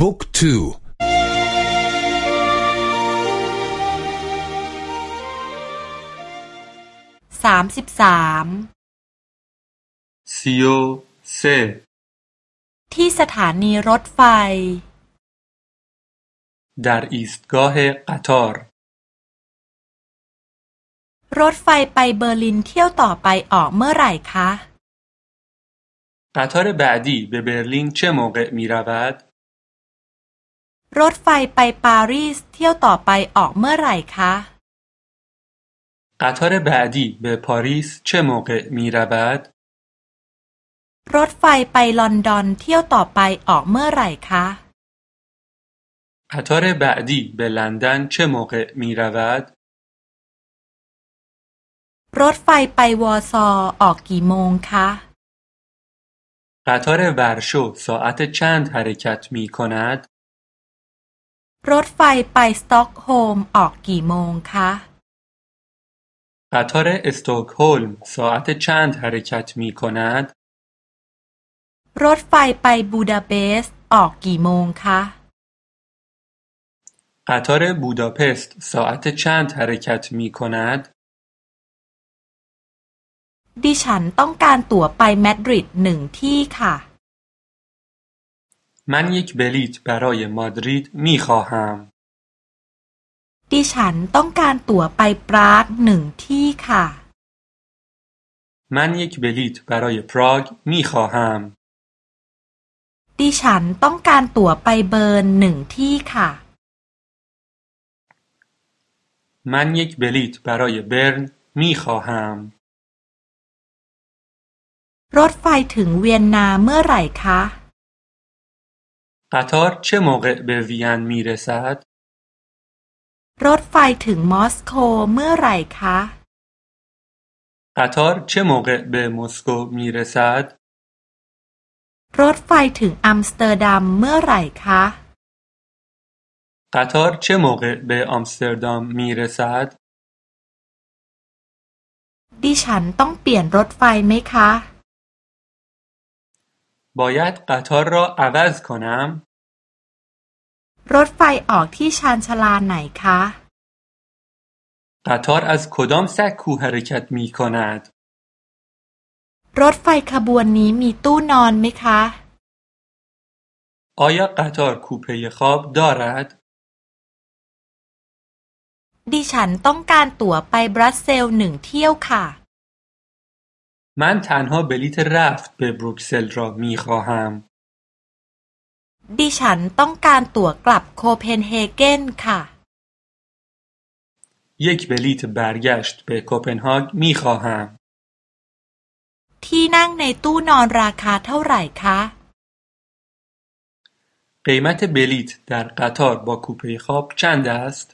บุ๊กทูสามสิบสามซิโอเซที่สถานีรถไฟ در ایستگاه قطار รถไฟไปเบอร์ลินเที่ยวต่อไปออกเมื่อไหร่คะ قطار بعدی به برلین چه موقع می رود؟ รถไฟไปปารีสเที่ยวต่อไปออกเมื่อไหร่คะ قطار بعدی به پاریس چه موقع می رود؟ รถไฟไปลอนดอนเที่ยวต่อไปออกเมื่อไหร่คะ قطار بعدی به لندن چه موقع می رود؟ รถไฟไปวอร์ซอออกกี่โมงคะ قطار ورشو ساعت چند حرکت می کند؟ รถไฟไปสต็อกโฮล์มออกกี่โมงคะ قطار استکهلم ساعت چند حرکت می کند؟ รถไฟไปบูดาเปสต์ออกกี่โมงคะ قطار بوداپست ساعت چند حرکت می کند؟ ดิฉันต้องการตั๋วไปมาดริดหนึ่งที่ค่ะ من یک بلیط برای مادرید می خواهم. ดิฉันต้องการตั๋วไปปรากหนึ่งที่ค่ะ من یک بلیط برای پراگ می خواهم. ดิฉันต้องการตั๋วไปเบิร์นหนึ่งที่ค่ะ من یک بلیط برای برن می خواهم. รถไฟถึงเวียนนาเมื่อไหร่คะ قطار چه موقع به وین می رسد؟ รถไฟถึงมอสโกเมื่อไหร่คะ قطار چه موقع به مسکو می رسد؟ รถไฟถึงอัมสเตอร์ดัมเมื่อไหร่คะ قطار چه موقع به آمستردام می رسد؟ ดิฉันต้องเปลี่ยนรถไฟไหมคะ باید قطار را عوض کنم؟ รถไฟออกที่ชานชาลาไหนคะ قطار از کدام سکو حرکت می کند؟ รถไฟขบวนนี้มีตู้นอนไหมคะ آیا قطار کوپه خواب دارد؟ ดิฉันต้องการตั๋วไปบรัสเซลหนึ่งเที่ยวค่ะ من تنها بلیط رفت به بروکسل را می خواهم. ดิฉันต้องการตั๋วกลับโคเพนเฮเกนค่ะ یک بلیط برگشت به کپنهاگ می خواهم. ที่นั่งในตู้นอนราคาเท่าไหร่คะ قیمت بلیط در قطار با کوپه خواب چند است؟